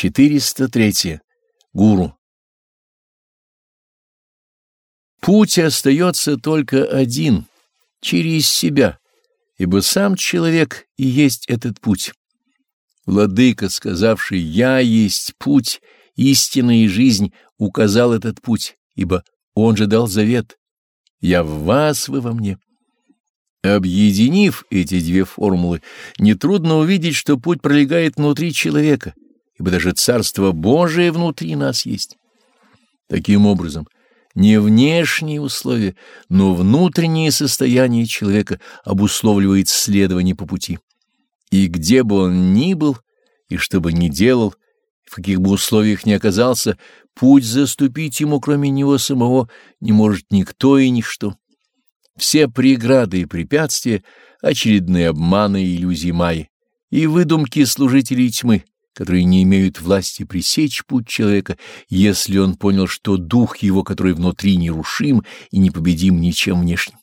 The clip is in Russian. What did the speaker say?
403. Гуру. Путь остается только один, через себя, ибо сам человек и есть этот путь. Владыка, сказавший «Я есть путь, истина и жизнь», указал этот путь, ибо он же дал завет «Я в вас, вы во мне». Объединив эти две формулы, нетрудно увидеть, что путь пролегает внутри человека — ибо даже Царство Божие внутри нас есть. Таким образом, не внешние условия, но внутреннее состояние человека обусловливает следование по пути. И где бы он ни был, и что бы ни делал, в каких бы условиях ни оказался, путь заступить ему, кроме него самого, не может никто и ничто. Все преграды и препятствия — очередные обманы и иллюзии Майи, и выдумки служителей тьмы — которые не имеют власти пресечь путь человека, если он понял, что дух его, который внутри нерушим и непобедим ничем внешним.